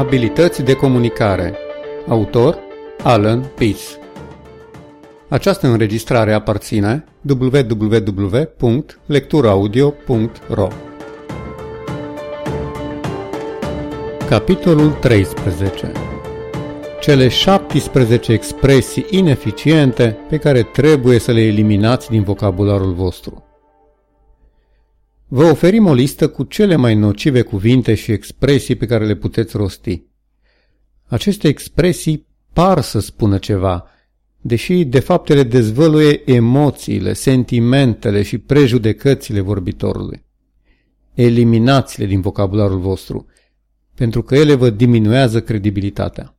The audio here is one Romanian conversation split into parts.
Abilități de comunicare. Autor Alan Peace Această înregistrare aparține www.lecturaudio.ro Capitolul 13 Cele 17 expresii ineficiente pe care trebuie să le eliminați din vocabularul vostru. Vă oferim o listă cu cele mai nocive cuvinte și expresii pe care le puteți rosti. Aceste expresii par să spună ceva, deși de fapt ele dezvăluie emoțiile, sentimentele și prejudecățile vorbitorului. Eliminați-le din vocabularul vostru, pentru că ele vă diminuează credibilitatea.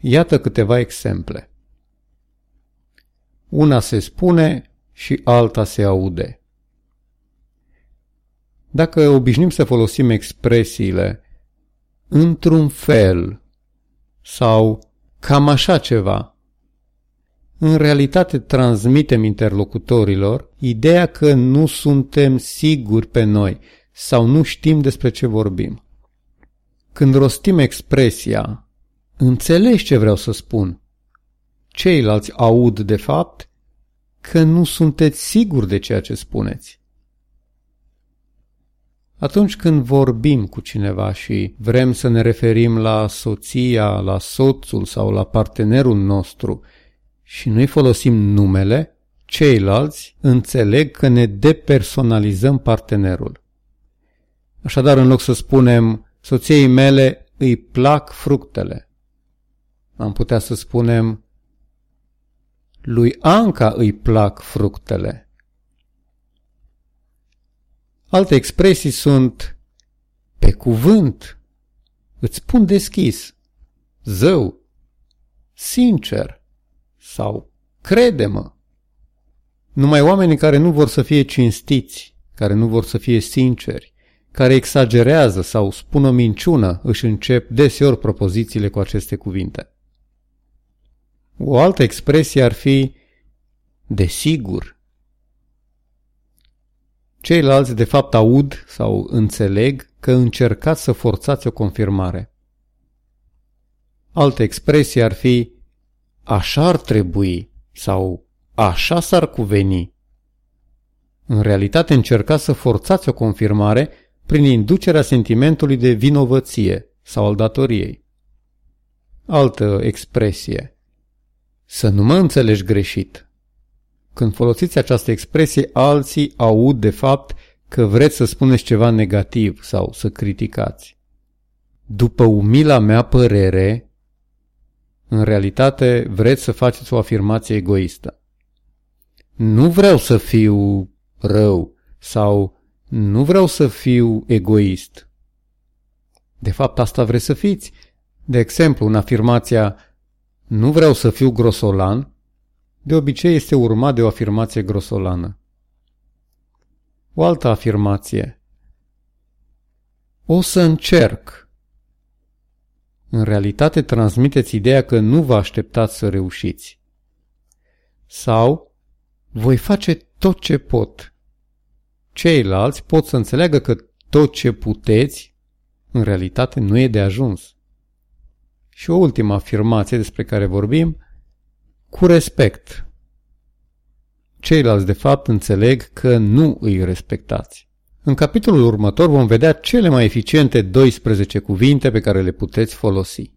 Iată câteva exemple. Una se spune și alta se aude. Dacă obișnim să folosim expresiile într-un fel sau cam așa ceva, în realitate transmitem interlocutorilor ideea că nu suntem siguri pe noi sau nu știm despre ce vorbim. Când rostim expresia, înțelegi ce vreau să spun. Ceilalți aud, de fapt, că nu sunteți siguri de ceea ce spuneți. Atunci când vorbim cu cineva și vrem să ne referim la soția, la soțul sau la partenerul nostru și nu-i folosim numele, ceilalți înțeleg că ne depersonalizăm partenerul. Așadar, în loc să spunem soției mele îi plac fructele, am putea să spunem lui Anca îi plac fructele. Alte expresii sunt pe cuvânt, îți spun deschis, zău, sincer sau crede-mă. Numai oamenii care nu vor să fie cinstiți, care nu vor să fie sinceri, care exagerează sau spun o minciună, își încep deseori propozițiile cu aceste cuvinte. O altă expresie ar fi desigur, Ceilalți de fapt aud sau înțeleg că încercați să forțați o confirmare. Alte expresii ar fi așa ar trebui sau așa s-ar cuveni. În realitate încercați să forțați o confirmare prin inducerea sentimentului de vinovăție sau al datoriei. Altă expresie. Să nu mă înțelegi greșit. Când folosiți această expresie, alții aud de fapt că vreți să spuneți ceva negativ sau să criticați. După umila mea părere, în realitate vreți să faceți o afirmație egoistă. Nu vreau să fiu rău sau nu vreau să fiu egoist. De fapt, asta vreți să fiți. De exemplu, în afirmația nu vreau să fiu grosolan, de obicei este urmat de o afirmație grosolană. O altă afirmație. O să încerc. În realitate transmiteți ideea că nu vă așteptați să reușiți. Sau voi face tot ce pot. Ceilalți pot să înțeleagă că tot ce puteți, în realitate nu e de ajuns. Și o ultimă afirmație despre care vorbim – cu respect. Ceilalți, de fapt, înțeleg că nu îi respectați. În capitolul următor vom vedea cele mai eficiente 12 cuvinte pe care le puteți folosi.